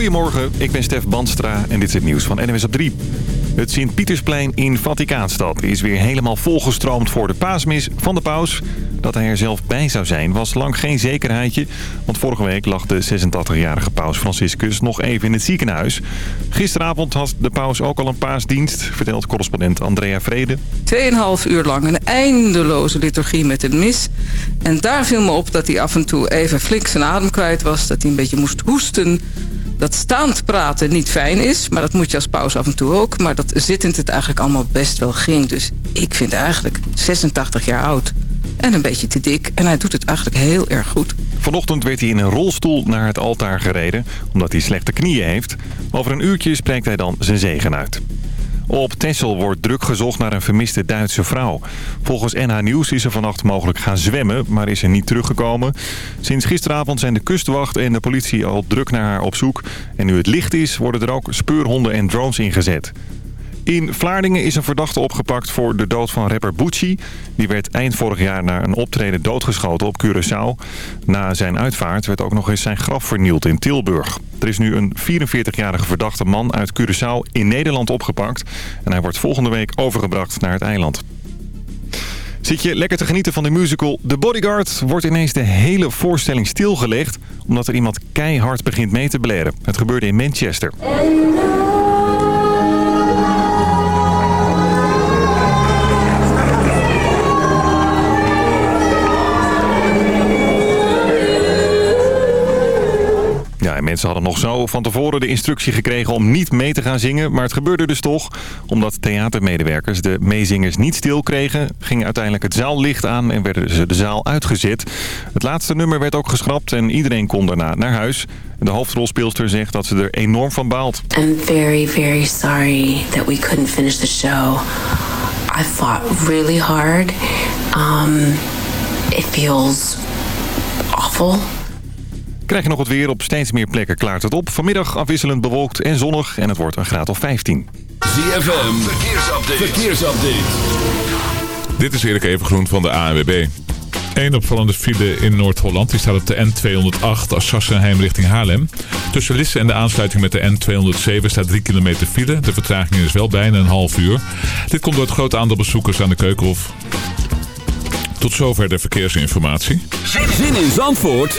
Goedemorgen, ik ben Stef Bandstra en dit is het nieuws van NWS op 3. Het Sint-Pietersplein in Vaticaanstad is weer helemaal volgestroomd voor de paasmis van de paus. Dat hij er zelf bij zou zijn was lang geen zekerheidje. Want vorige week lag de 86-jarige paus Franciscus nog even in het ziekenhuis. Gisteravond had de paus ook al een paasdienst, vertelt correspondent Andrea Vrede. Tweeënhalf uur lang een eindeloze liturgie met een mis. En daar viel me op dat hij af en toe even flink zijn adem kwijt was. Dat hij een beetje moest hoesten dat staand praten niet fijn is. Maar dat moet je als paus af en toe ook. Maar dat zittend het eigenlijk allemaal best wel ging. Dus ik vind eigenlijk 86 jaar oud. En een beetje te dik. En hij doet het eigenlijk heel erg goed. Vanochtend werd hij in een rolstoel naar het altaar gereden. Omdat hij slechte knieën heeft. Over een uurtje spreekt hij dan zijn zegen uit. Op Texel wordt druk gezocht naar een vermiste Duitse vrouw. Volgens NH Nieuws is ze vannacht mogelijk gaan zwemmen, maar is ze niet teruggekomen. Sinds gisteravond zijn de kustwacht en de politie al druk naar haar op zoek. En nu het licht is, worden er ook speurhonden en drones ingezet. In Vlaardingen is een verdachte opgepakt voor de dood van rapper Bucci. Die werd eind vorig jaar na een optreden doodgeschoten op Curaçao. Na zijn uitvaart werd ook nog eens zijn graf vernield in Tilburg. Er is nu een 44-jarige verdachte man uit Curaçao in Nederland opgepakt. En hij wordt volgende week overgebracht naar het eiland. Zit je lekker te genieten van de musical The Bodyguard... wordt ineens de hele voorstelling stilgelegd... omdat er iemand keihard begint mee te blaren. Het gebeurde in Manchester. Mensen hadden nog zo van tevoren de instructie gekregen om niet mee te gaan zingen. Maar het gebeurde dus toch. Omdat theatermedewerkers de meezingers niet stil kregen... ging uiteindelijk het zaallicht aan en werden ze de zaal uitgezet. Het laatste nummer werd ook geschrapt en iedereen kon daarna naar huis. De hoofdrolspeelster zegt dat ze er enorm van baalt. I'm very, very sorry that we couldn't finish the show. I fought really hard. Um, it feels awful. Krijg je nog het weer. Op steeds meer plekken klaart het op. Vanmiddag afwisselend bewolkt en zonnig en het wordt een graad of 15. ZFM, verkeersupdate. verkeersupdate. Dit is Erik Evengroen van de ANWB. Eén opvallende file in Noord-Holland. Die staat op de N208 Assassenheim richting Haarlem. Tussen Lisse en de aansluiting met de N207 staat 3 kilometer file. De vertraging is wel bijna een half uur. Dit komt door het grote aantal bezoekers aan de Keukenhof. Tot zover de verkeersinformatie. Zin in Zandvoort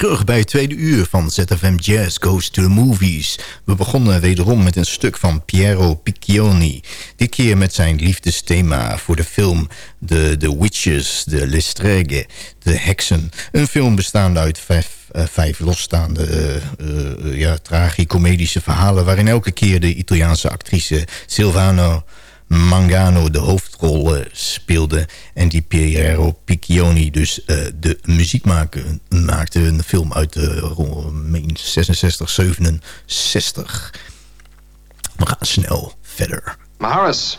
Terug bij het tweede uur van ZFM Jazz Goes to the Movies. We begonnen wederom met een stuk van Piero Piccioni. Dit keer met zijn liefdesthema voor de film The, the Witches, de Lestreghe, de Heksen. Een film bestaande uit vijf, uh, vijf losstaande uh, uh, ja, tragicomedische verhalen... waarin elke keer de Italiaanse actrice Silvano Mangano de hoofdrol uh, speelde. En die Piero Piccioni dus uh, de muziek maken, maakte. Een film uit de uh, 66, 67. We gaan snel verder. Maharis,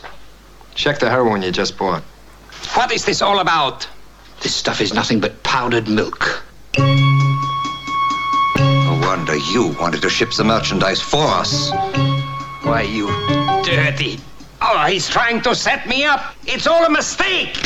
check the heroin you just bought. What is this all about? This stuff is nothing but powdered milk. No wonder you wanted to ship the merchandise for us. Why, you dirty... Oh, he's trying to set me up. It's all a mistake.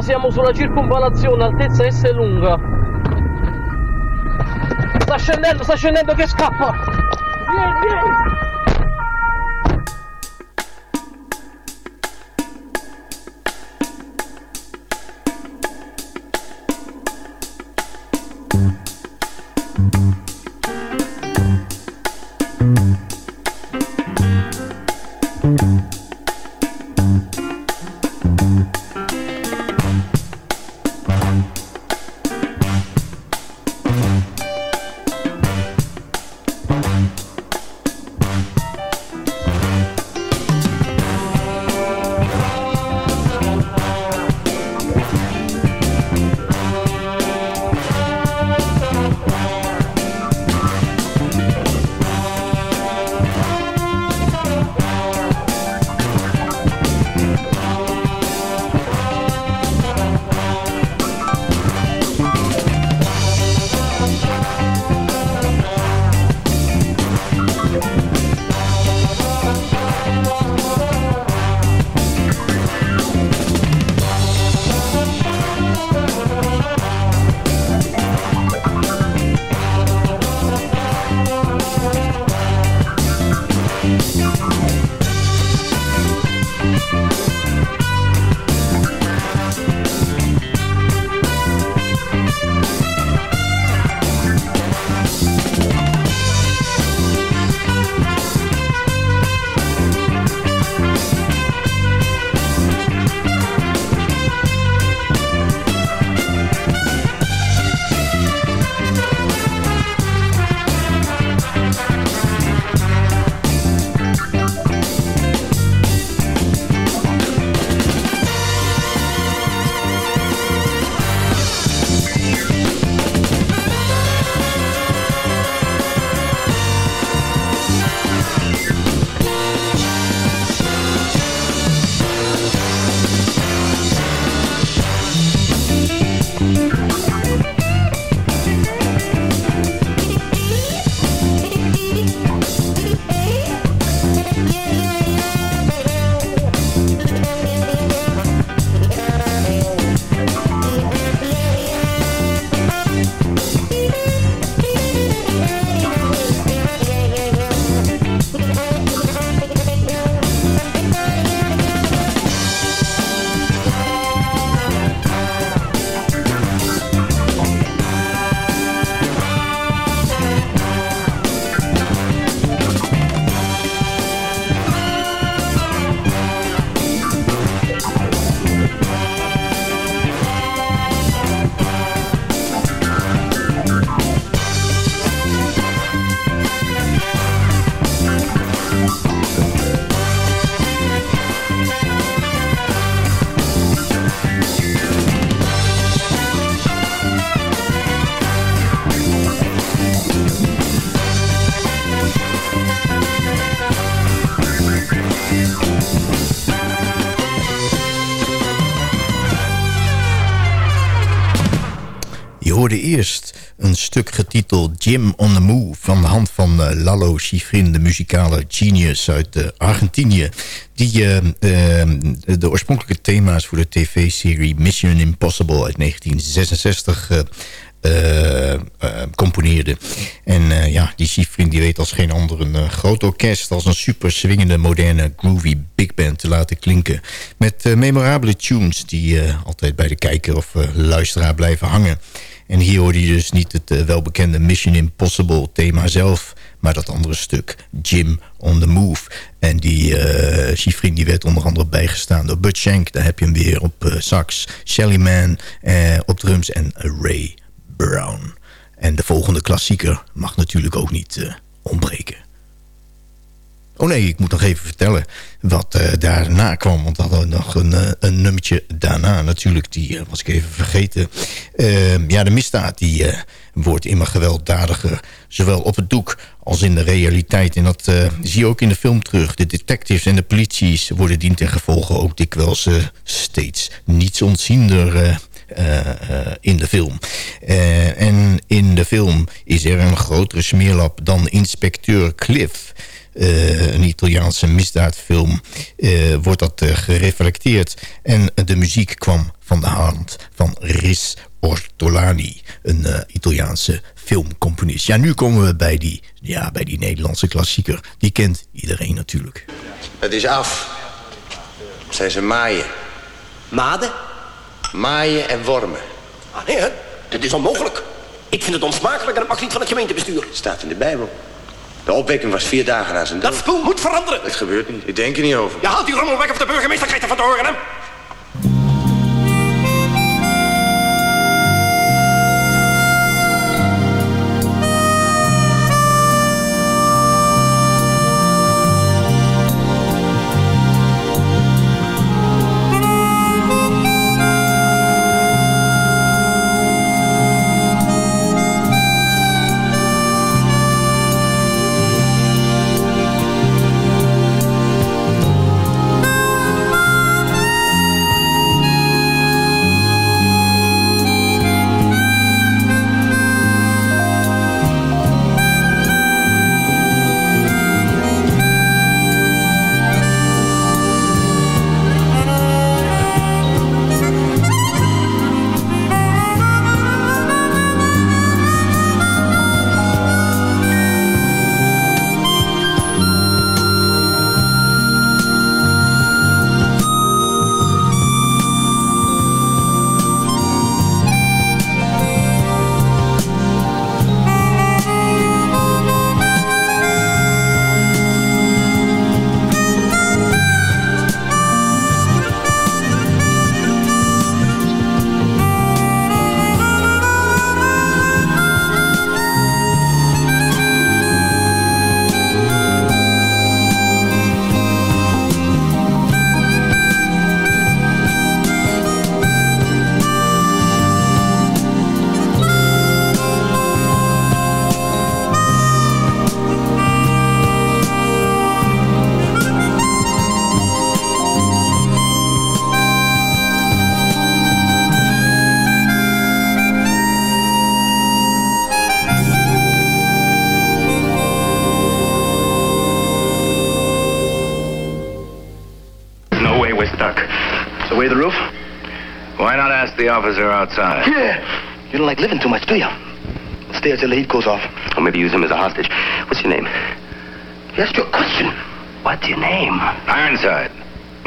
Siamo sulla circonvalazione, altezza S lunga. Sta scendendo, sta scendendo che scappa! Eerst een stuk getiteld Jim on the Move... van de hand van uh, Lalo Schifrin, de muzikale genius uit uh, Argentinië... die uh, de oorspronkelijke thema's voor de tv-serie Mission Impossible uit 1966 uh, componeerde. En ja, die Schifrin die weet als geen ander een groot orkest... als een super swingende, moderne, groovy big band te laten klinken. Met memorabele tunes die altijd bij de kijker of luisteraar blijven hangen. En hier hoorde je dus niet het welbekende Mission Impossible thema zelf... maar dat andere stuk, Jim on the Move. En die uh, die werd onder andere bijgestaan door Bud Shank. Daar heb je hem weer op sax. Shelly Man op drums en Ray Brown. En de volgende klassieker mag natuurlijk ook niet ontbreken. Oh nee, ik moet nog even vertellen wat uh, daarna kwam. Want we hadden nog een, uh, een nummertje daarna natuurlijk. Die was ik even vergeten. Ehm, ja, de misdaad die wordt immer gewelddadiger. Zowel op het doek als in de realiteit. En dat zie je ook in de film terug. De detectives en de polities worden dient en gevolgen ook dikwijls steeds niets ontziender uh, in de film. En in de film is er een grotere smeerlap dan Inspecteur Cliff. Een Italiaanse misdaadfilm wordt dat gereflecteerd. En de muziek kwam van de hand van Riz Ortolani, een Italiaanse filmcomponist. Ja, nu komen we bij die, ja, bij die Nederlandse klassieker. Die kent iedereen natuurlijk. Het is af. Zijn ze maaien. Maden? Maaien en wormen. Ah, nee, hè? Dit is onmogelijk. Ik vind het onsmakelijk en het mag niet van het gemeentebestuur. Staat in de Bijbel. De opwekking was vier dagen na zijn dood. Dat spul moet veranderen. Het gebeurt niet. Ik denk er niet over. Je haalt die rommel weg of de burgemeester krijgt ervan te horen, hè? Officer outside. Yeah. You don't like living too much, do you? Stay until the heat goes off. Or maybe use him as a hostage. What's your name? You asked your question. What's your name? Ironside.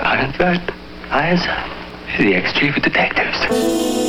Ironside? Ironside. The ex-chief of detectives.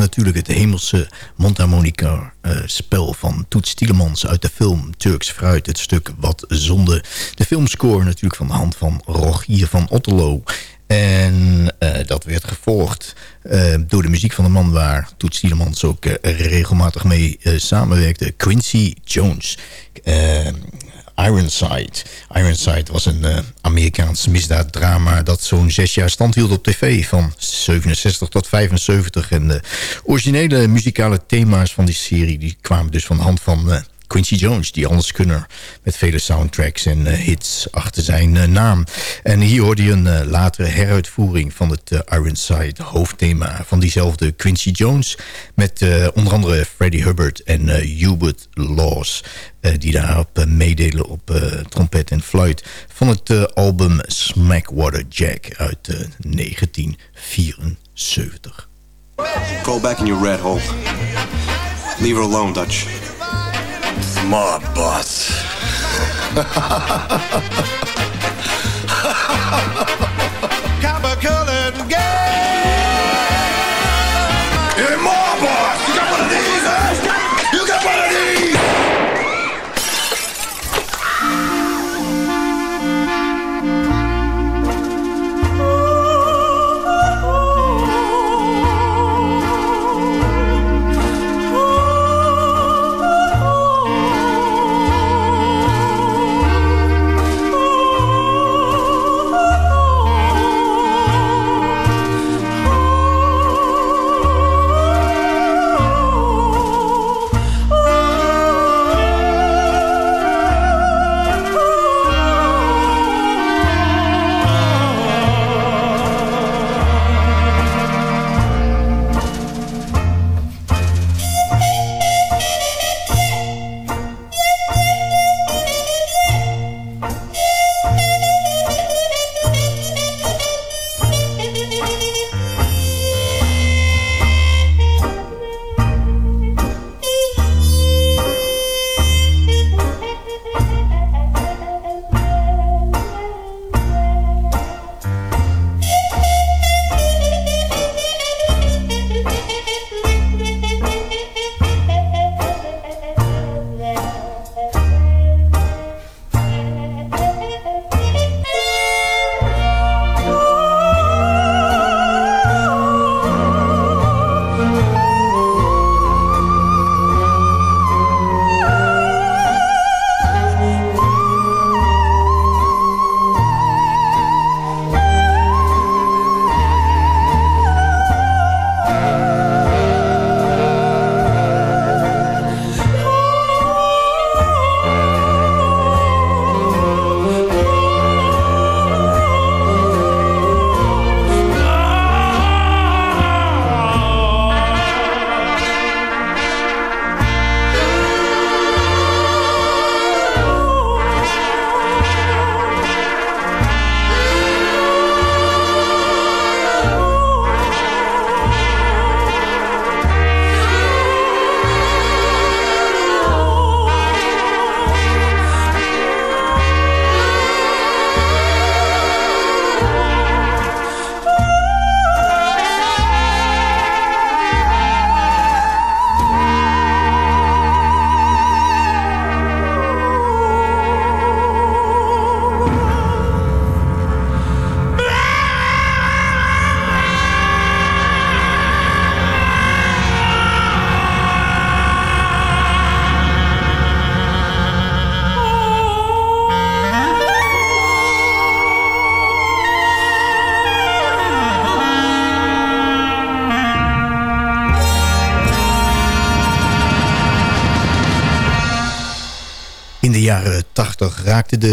Natuurlijk het hemelse mondharmonica-spel uh, van Toets Tielemans uit de film Turks Fruit. Het stuk Wat Zonde. De filmscore natuurlijk van de hand van Rogier van Otterlo. En uh, dat werd gevolgd uh, door de muziek van de man waar Toets Tielemans ook regelmatig mee samenwerkte. Quincy Jones. Ironside. Ironside was een uh, Amerikaans misdaaddrama dat zo'n zes jaar stand hield op tv. Van 67 tot 75. En de originele muzikale thema's van die serie die kwamen dus van de hand van... Quincy Jones, die alleskunner met vele soundtracks en uh, hits achter zijn uh, naam. En hier hoorde je een uh, latere heruitvoering van het Ironside hoofdthema van diezelfde Quincy Jones. Met onder andere Freddie Hubbard en Hubert Laws. die daarop meedelen op trompet en fluit. Van het album Smackwater Jack uit 1974. Crawl back in your red hole. Leave her alone, Dutch. Mob boss. Copper colored.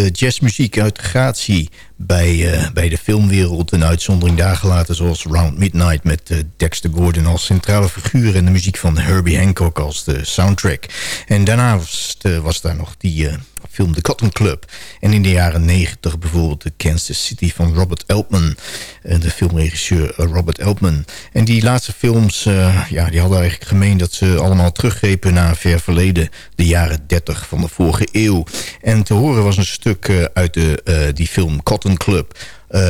Jazzmuziek uit gratie bij, uh, bij de filmwereld. Een uitzondering daar gelaten zoals Round Midnight... met uh, Dexter Gordon als centrale figuur... en de muziek van Herbie Hancock als de soundtrack. En daarna was, uh, was daar nog die film The Cotton Club. En in de jaren 90 bijvoorbeeld de Kansas City van Robert Eltman. de filmregisseur Robert Eltman. En die laatste films ja, die hadden eigenlijk gemeen... dat ze allemaal teruggrepen naar een ver verleden. De jaren 30 van de vorige eeuw. En te horen was een stuk uit de, die film Cotton Club.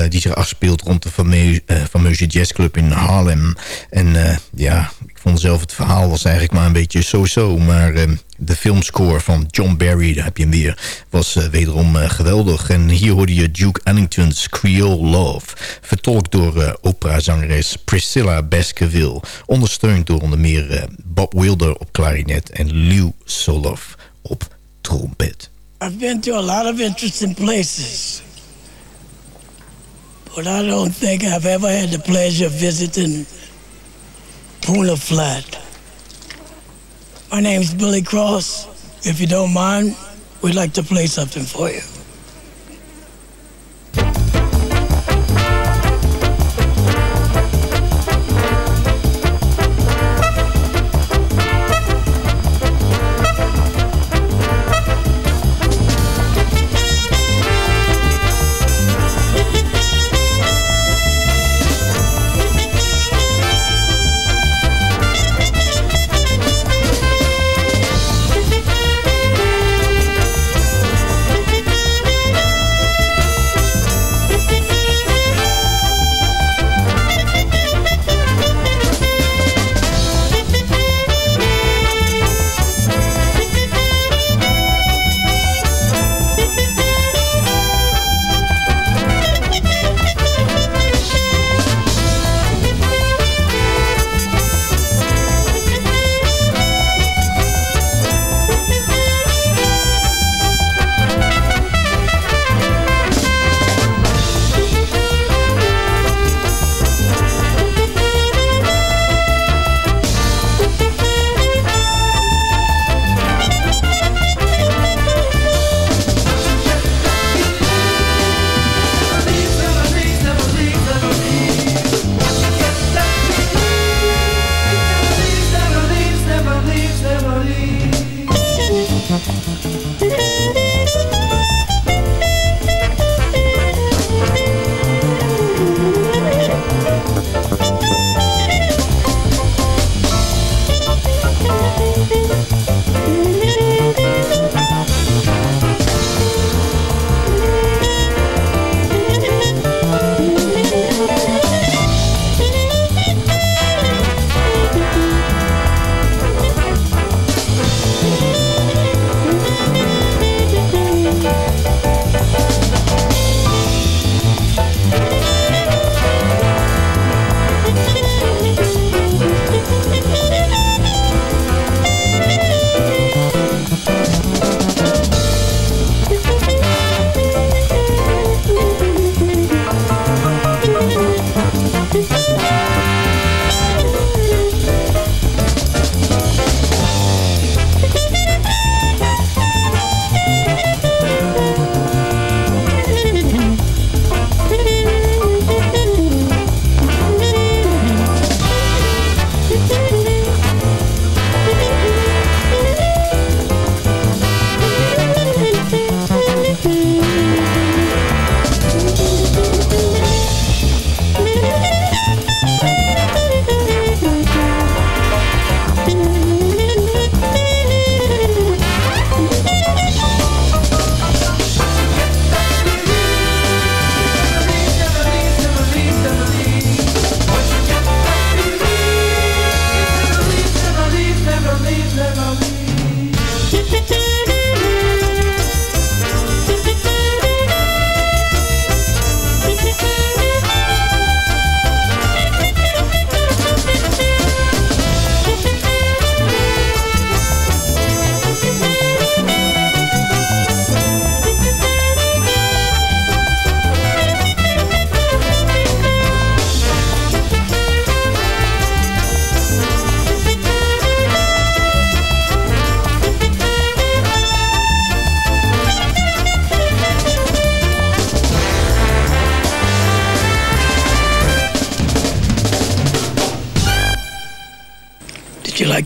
die zich afspeelt rond de fameuze, fameuze jazzclub in Harlem. En ja, ik het verhaal was eigenlijk maar een beetje zo-zo. Maar de filmscore van John Barry, daar heb je hem weer, was wederom geweldig. En hier hoorde je Duke Ellington's Creole Love. Vertolkt door operazangeres Priscilla Baskerville. Ondersteund door onder meer Bob Wilder op klarinet en Lou Soloff op trompet. I've been to a lot of interesting places. But I don't think I've ever had the pleasure of visiting Puna Flat. My name's Billy Cross. If you don't mind, we'd like to play something for you.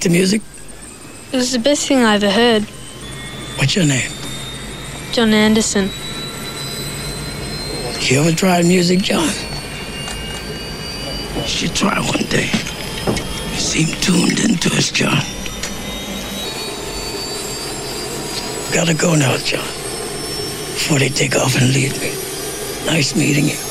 The music? It was the best thing I ever heard. What's your name? John Anderson. You ever tried music, John? You should try one day. You seem tuned into us, John. Gotta go now, John. Before they take off and leave me. Nice meeting you.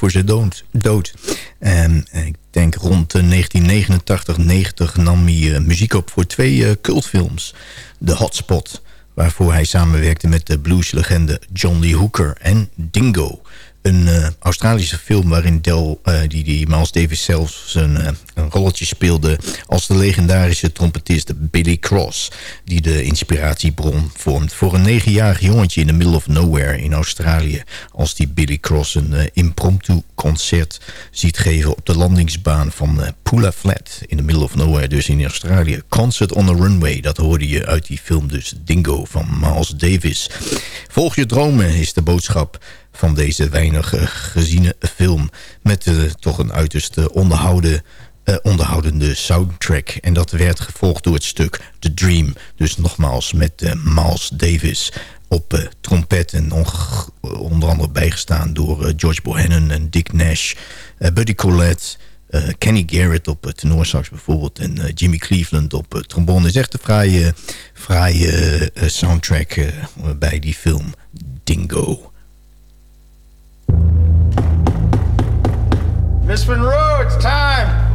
Voor zijn dood. En ik denk rond 1989, 90 nam hij muziek op voor twee cultfilms. The Hotspot, waarvoor hij samenwerkte met de blueslegende John Lee Hooker en Dingo. Een uh, Australische film waarin Del, uh, die, die Miles Davis zelfs een, uh, een rolletje speelde... als de legendarische trompetist Billy Cross... die de inspiratiebron vormt voor een negenjarig jongetje... in the middle of nowhere in Australië... als die Billy Cross een impromptu concert ziet geven... op de landingsbaan van Pula Flat in the middle of nowhere, dus in Australië. Concert on the Runway, dat hoorde je uit die film dus Dingo van Miles Davis. Volg je dromen is de boodschap van deze weinig geziene film. Met uh, toch een uiterst onderhouden, uh, onderhoudende soundtrack. En dat werd gevolgd door het stuk The Dream. Dus nogmaals met uh, Miles Davis op trompet. En onder andere bijgestaan door George Bohannon en Dick Nash. Buddy Collette. Kenny Garrett op tenorsax bijvoorbeeld. En Jimmy Cleveland op trombone. is echt een fraaie, fraaie soundtrack bij die film Dingo. Miss Monroe, it's time.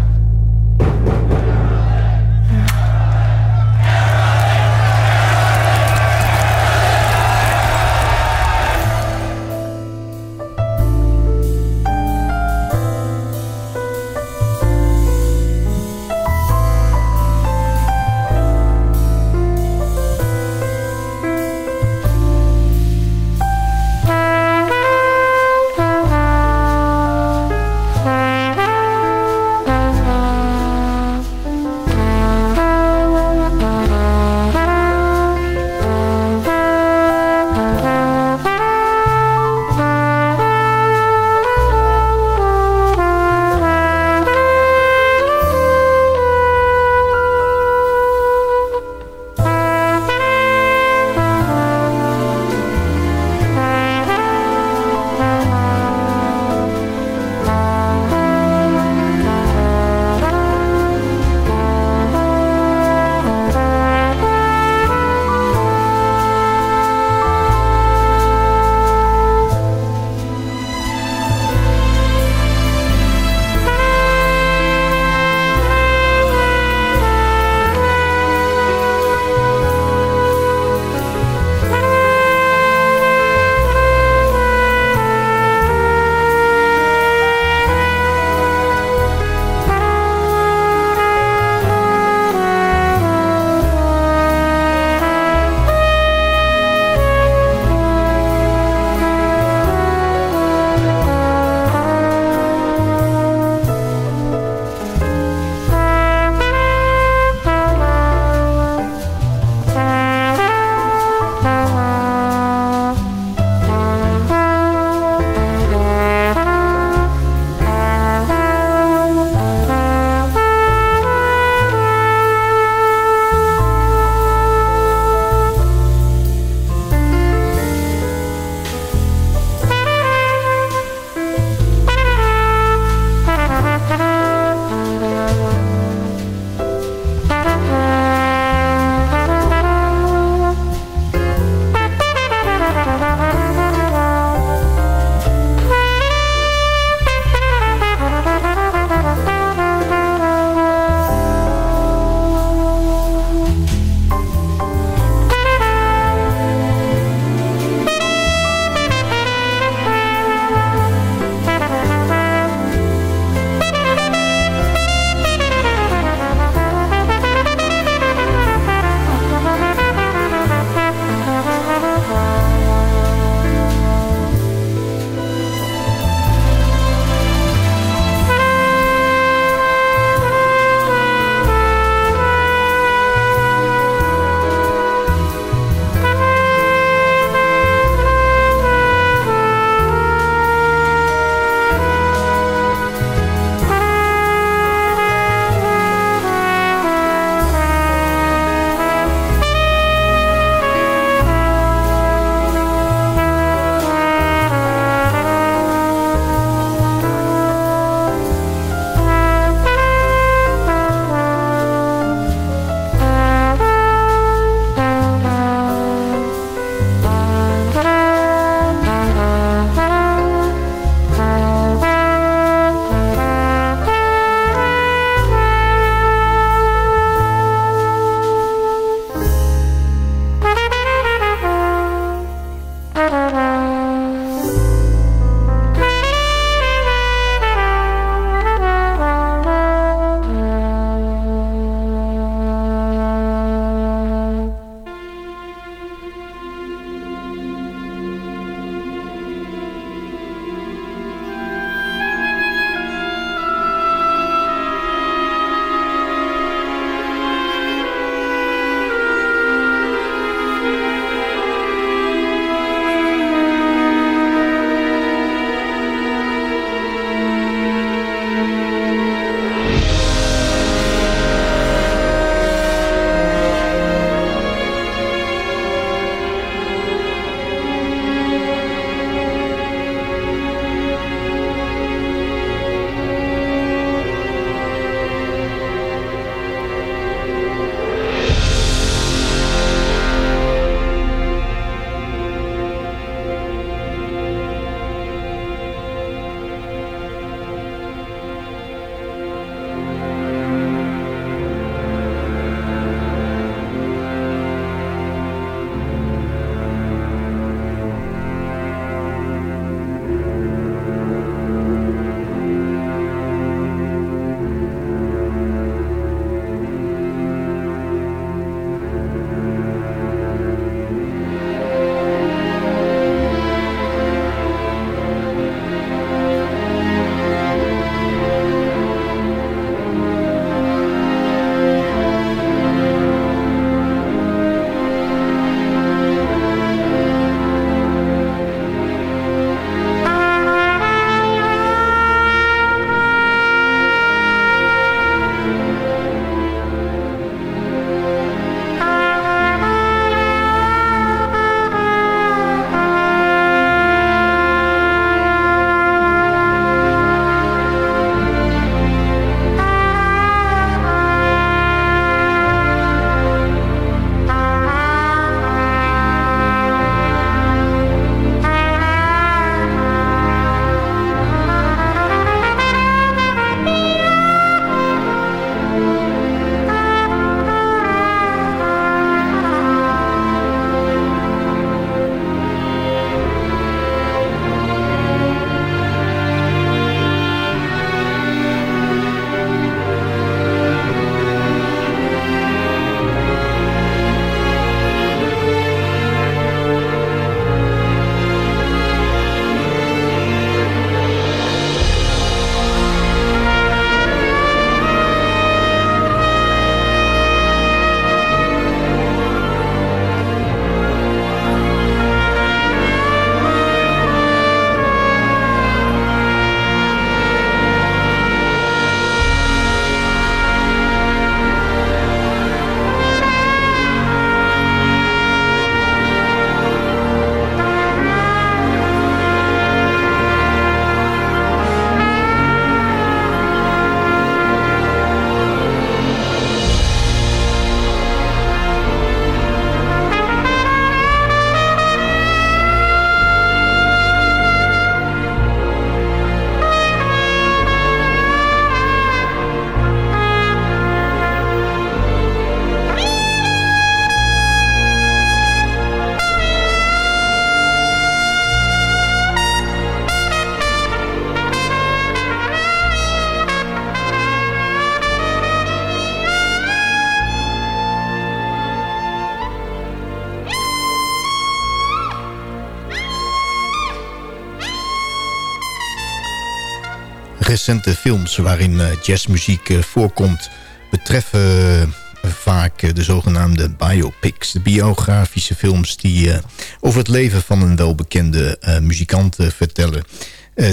Recente films waarin jazzmuziek voorkomt... betreffen vaak de zogenaamde biopics. De biografische films die over het leven van een welbekende muzikant vertellen.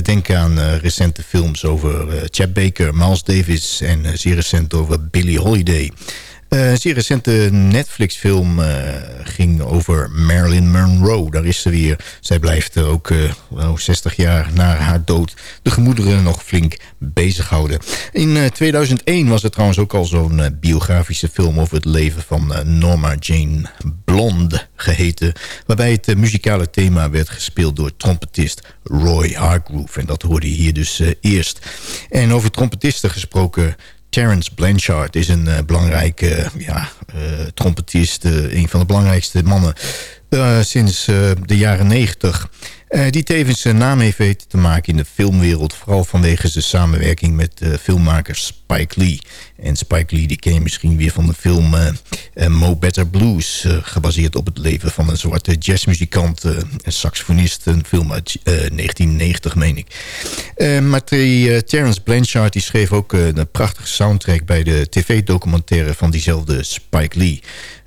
denk aan recente films over Chad Baker, Miles Davis... en zeer recent over Billie Holiday... Uh, een zeer recente Netflix-film uh, ging over Marilyn Monroe. Daar is ze weer. Zij blijft ook uh, 60 jaar na haar dood de gemoederen nog flink bezighouden. In 2001 was er trouwens ook al zo'n biografische film over het leven van Norma Jane Blonde geheten. Waarbij het muzikale thema werd gespeeld door trompetist Roy Hargrove. En dat hoorde je hier dus eerst. En over trompetisten gesproken... Terence Blanchard is een uh, belangrijke ja, uh, trompetist. Uh, een van de belangrijkste mannen sinds de jaren negentig. Uh, die tevens een naam heeft weten te maken in de filmwereld. Vooral vanwege zijn samenwerking met uh, filmmaker Spike Lee. En Spike Lee die ken je misschien weer van de film uh, Mo Better Blues. gebaseerd op het leven van een zwarte jazzmuzikant. en saxofonist. Een film uit 1990 meen ik. maar Terence Blanchard die schreef ook een prachtige soundtrack... bij de tv-documentaire van diezelfde Spike Lee...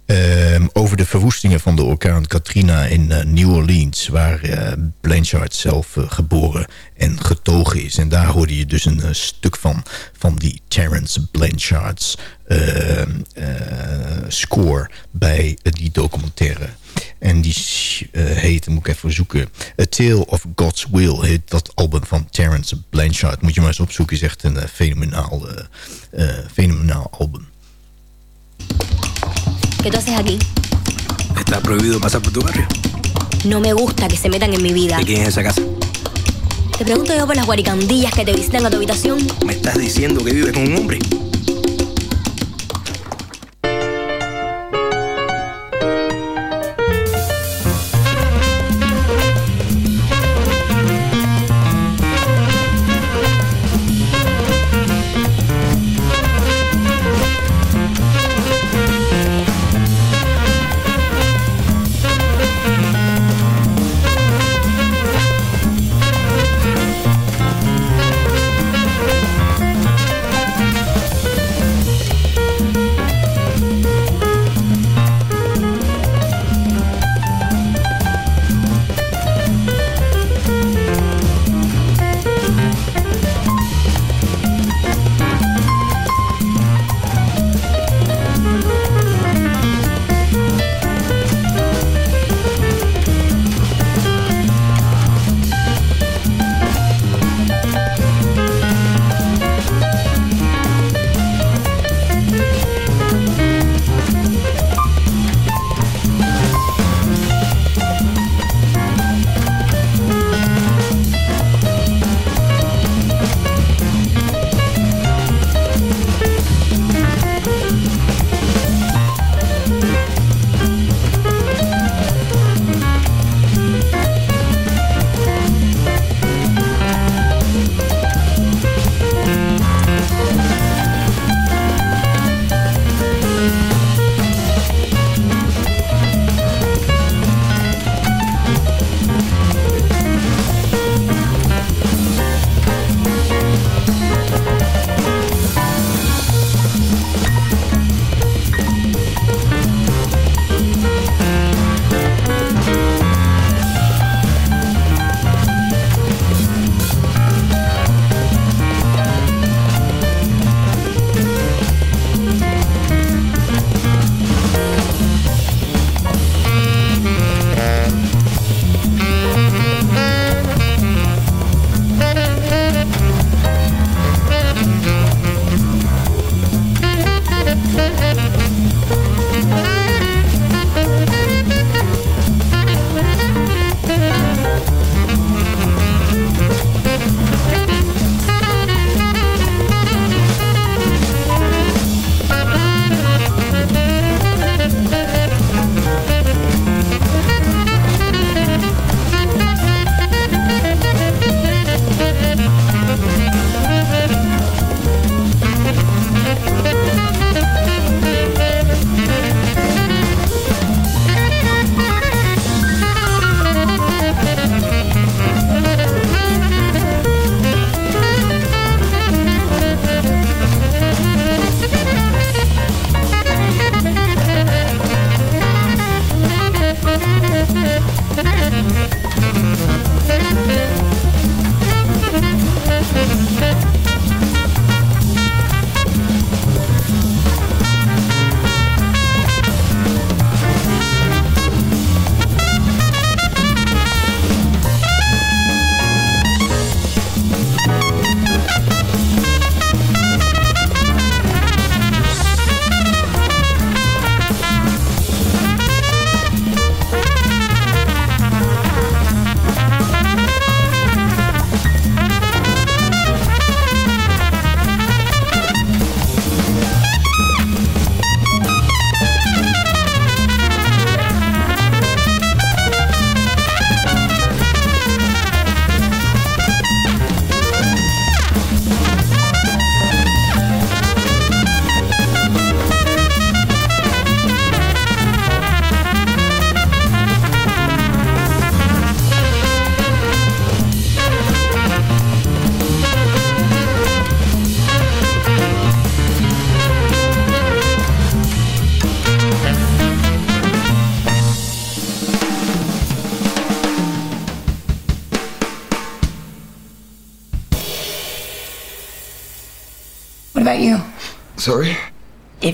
Uh, over de verwoestingen van de orkaan Katrina in uh, New Orleans... waar uh, Blanchard zelf eh, geboren en getogen is. En daar hoorde je dus een stuk van, van die Terence Blanchard's ehm, score bij die documentaire. En die heet, moet ik even zoeken... A Tale of God's Will heet dat album van Terence Blanchard. Moet je maar eens opzoeken, is echt een fenomenaal, fenomenaal album. ¿Qué tú haces aquí? Está prohibido pasar por tu barrio. No me gusta que se metan en mi vida. ¿Y quién es esa casa? Te pregunto yo por las guaricandillas que te visitan a tu habitación. ¿Me estás diciendo que vives con un hombre?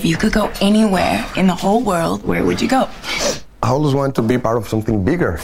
If you could go anywhere in the whole world, where would you go? I always want to be part of something bigger.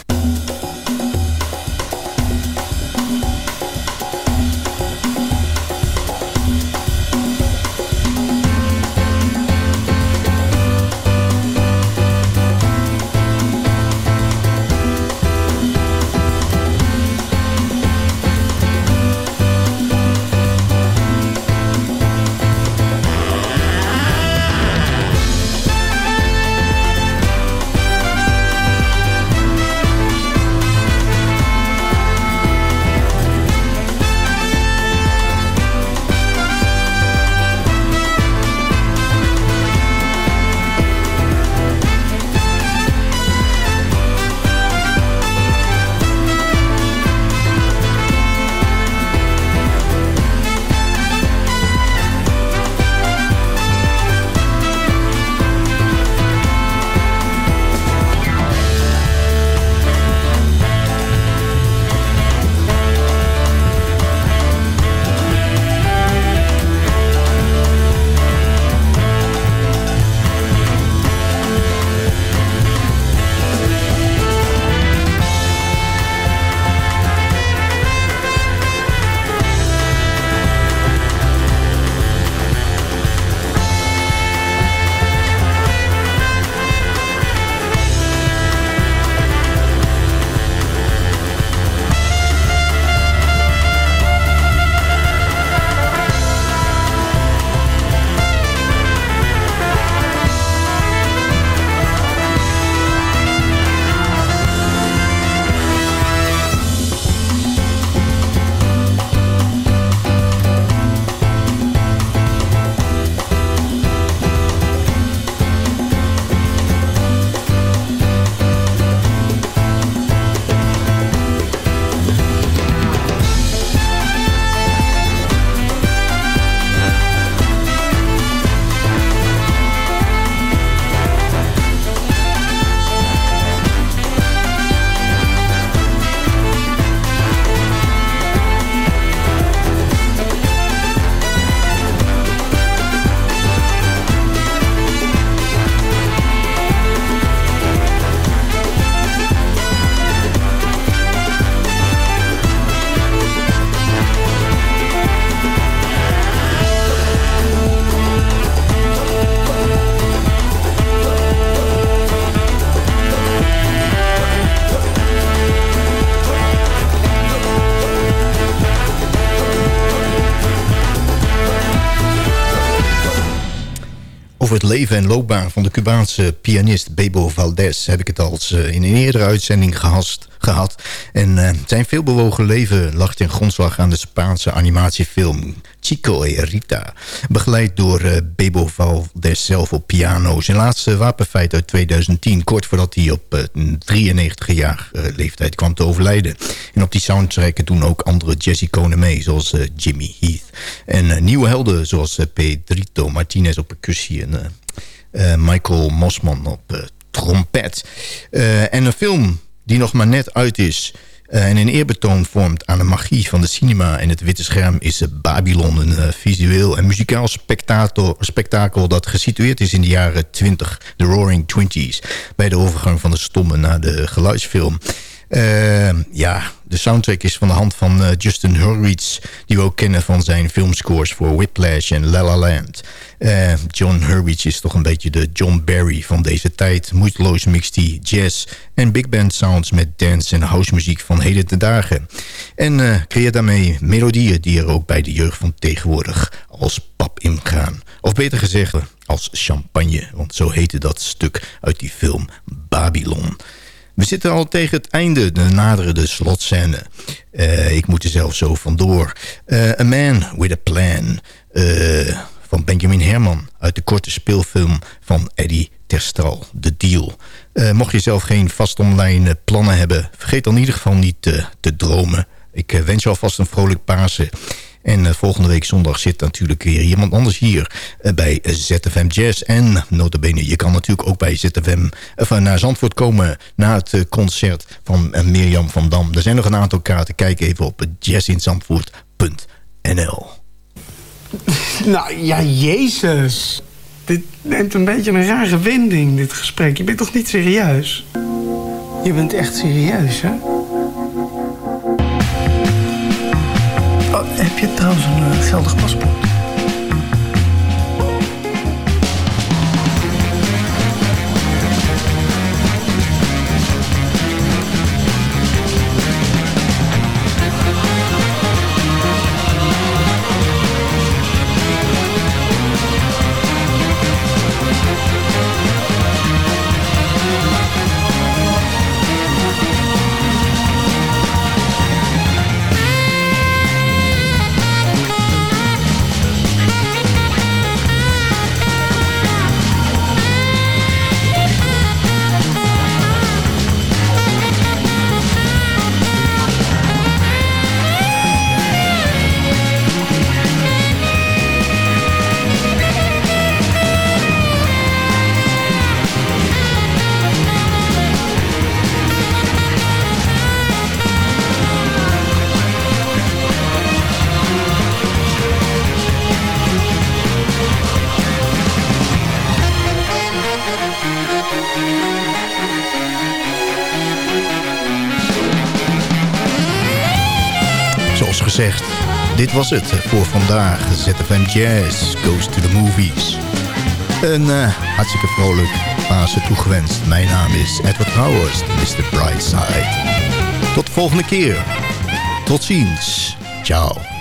Leven en loopbaan van de Cubaanse pianist Bebo Valdez... heb ik het al uh, in een eerdere uitzending gehast. En uh, zijn veelbewogen leven lag ten grondslag aan de Spaanse animatiefilm Chico y Rita. Begeleid door uh, Bebo Valdez zelf op piano. Zijn laatste wapenfeit uit 2010, kort voordat hij op 93-jarige leeftijd kwam te overlijden. En op die soundtrack doen ook andere jazz-iconen mee, zoals Jimmy Heath. En nieuwe helden zoals Pedrito Martinez op percussie en Michael Mosman op trompet. en een film die nog maar net uit is... Uh, en een eerbetoon vormt aan de magie van de cinema en het witte scherm... is Babylon een uh, visueel en muzikaal spektakel... dat gesitueerd is in de jaren 20, de Roaring Twenties... bij de overgang van de stomme naar de geluidsfilm. Uh, ja, de soundtrack is van de hand van uh, Justin Hurwitz... die we ook kennen van zijn filmscores voor Whiplash en La La Land. Uh, John Hurwitz is toch een beetje de John Barry van deze tijd. Moeiteloos mixt hij jazz en big band sounds... met dance en housemuziek van heden te dagen. En uh, creëert daarmee melodieën die er ook bij de jeugd van tegenwoordig als pap ingaan. Of beter gezegd, als champagne. Want zo heette dat stuk uit die film Babylon... We zitten al tegen het einde, de naderen de slotscène. Uh, ik moet er zelf zo vandoor. Uh, A Man with a Plan uh, van Benjamin Herman... uit de korte speelfilm van Eddie Terstral, The Deal. mocht je zelf geen vast online plannen hebben... vergeet dan in ieder geval niet te dromen. Ik wens je alvast een vrolijk Pasen... En uh, volgende week zondag zit natuurlijk weer iemand anders hier uh, bij ZFM Jazz. En notabene, je kan natuurlijk ook bij ZFM uh, naar Zandvoort komen... na het concert van Mirjam van Dam. Er zijn nog een aantal kaarten. Kijk even op jazzinzandvoort.nl Nou, ja, Jezus. Dit neemt een beetje een rare wending, dit gesprek. Je bent toch niet serieus? Je bent echt serieus, hè? Heb je trouwens een uh, geldig paspoort? Was het voor vandaag. ZFM Jazz Goes to the Movies. Een uh, hartstikke vrolijk Pasen toegewenst. Mijn naam is Edward Howard, Mr. Brightside. Tot de volgende keer. Tot ziens. Ciao.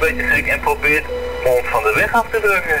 een beetje gek en probeert ons van de weg af te drukken.